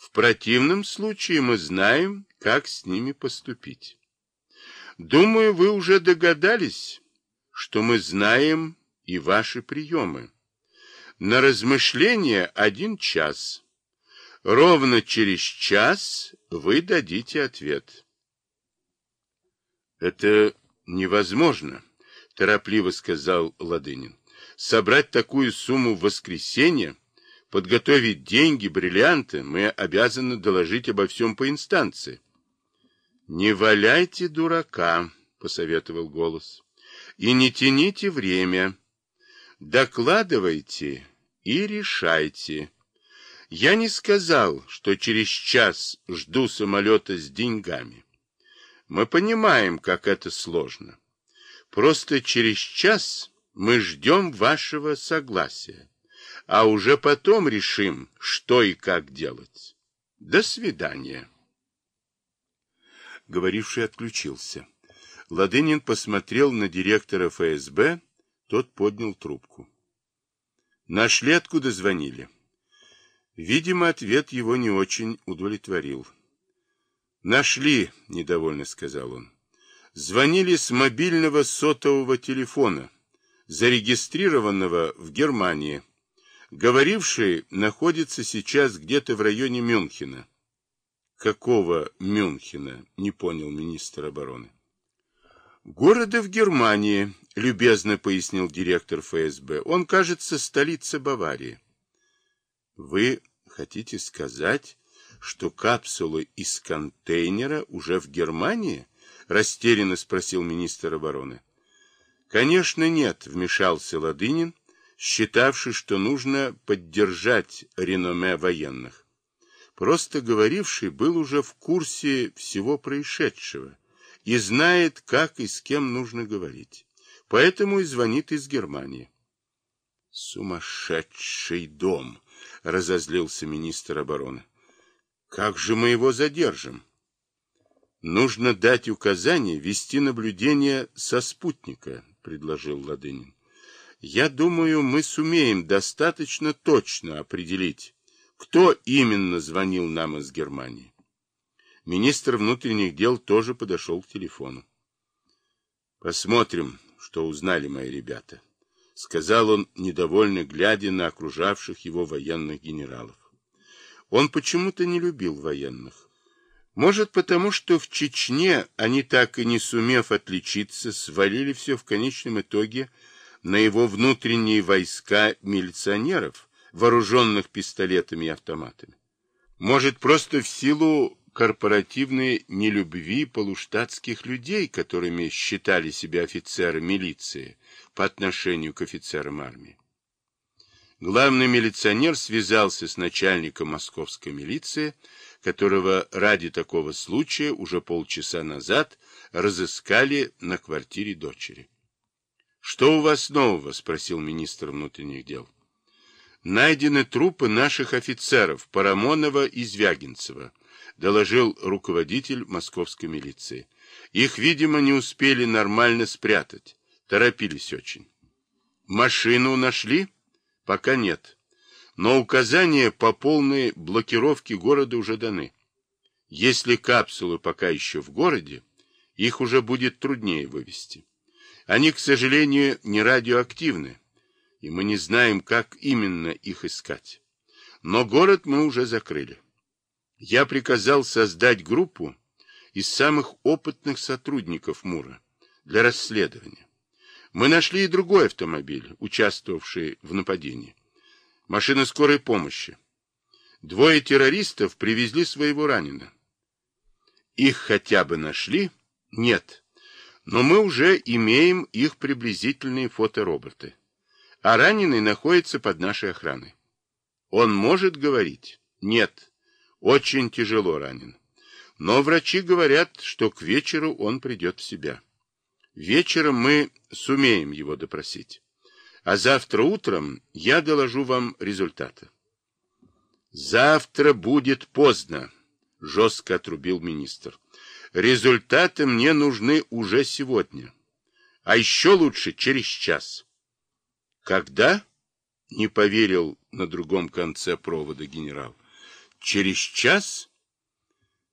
В противном случае мы знаем, как с ними поступить. Думаю, вы уже догадались, что мы знаем и ваши приемы. На размышление один час. Ровно через час вы дадите ответ. Это невозможно, торопливо сказал Ладынин. Собрать такую сумму в воскресенье, подготовить деньги, бриллианты, мы обязаны доложить обо всем по инстанции. Не валяйте дурака, посоветовал голос. И не тяните время. Докладывайте и решайте. Я не сказал, что через час жду самолета с деньгами. Мы понимаем, как это сложно. Просто через час мы ждем вашего согласия, а уже потом решим, что и как делать. До свидания. Говоривший отключился. Ладынин посмотрел на директора ФСБ, тот поднял трубку. Нашли, откуда звонили. Видимо, ответ его не очень удовлетворил. Нашли, недовольно сказал он. Звонили с мобильного сотового телефона, зарегистрированного в Германии. Говоривший находится сейчас где-то в районе Мюнхена. Какого Мюнхена? Не понял министр обороны. Города в Германии, любезно пояснил директор ФСБ. Он, кажется, столица Баварии. Вы хотите сказать, что капсулы из контейнера уже в Германии? Растерянно спросил министр обороны. Конечно, нет, вмешался Ладынин, считавший, что нужно поддержать реноме военных. Просто говоривший был уже в курсе всего происшедшего и знает, как и с кем нужно говорить. Поэтому и звонит из Германии. Сумасшедший дом, разозлился министр обороны. Как же мы его задержим? Нужно дать указание вести наблюдение со спутника, предложил Ладынин. Я думаю, мы сумеем достаточно точно определить, кто именно звонил нам из Германии. Министр внутренних дел тоже подошел к телефону. Посмотрим, что узнали мои ребята, сказал он, недовольно глядя на окружавших его военных генералов. Он почему-то не любил военных. Может, потому что в Чечне они, так и не сумев отличиться, свалили все в конечном итоге на его внутренние войска милиционеров, вооруженных пистолетами и автоматами. Может, просто в силу корпоративной нелюбви полуштатских людей, которыми считали себя офицеры милиции по отношению к офицерам армии. Главный милиционер связался с начальником московской милиции, которого ради такого случая уже полчаса назад разыскали на квартире дочери. — Что у вас нового? — спросил министр внутренних дел. — Найдены трупы наших офицеров Парамонова и Звягинцева, доложил руководитель московской милиции. Их, видимо, не успели нормально спрятать. Торопились очень. Машину нашли? Пока нет. Но указания по полной блокировке города уже даны. Если капсулы пока еще в городе, их уже будет труднее вывести. Они, к сожалению, не радиоактивны, и мы не знаем, как именно их искать. Но город мы уже закрыли я приказал создать группу из самых опытных сотрудников МУРа для расследования. Мы нашли и другой автомобиль, участвовавший в нападении. Машина скорой помощи. Двое террористов привезли своего раненого. Их хотя бы нашли? Нет. Но мы уже имеем их приблизительные фотороботы. А раненый находится под нашей охраной. Он может говорить? Нет. Очень тяжело ранен. Но врачи говорят, что к вечеру он придет в себя. Вечером мы сумеем его допросить. А завтра утром я доложу вам результаты. Завтра будет поздно, жестко отрубил министр. Результаты мне нужны уже сегодня. А еще лучше через час. Когда? Не поверил на другом конце провода генерал. Через час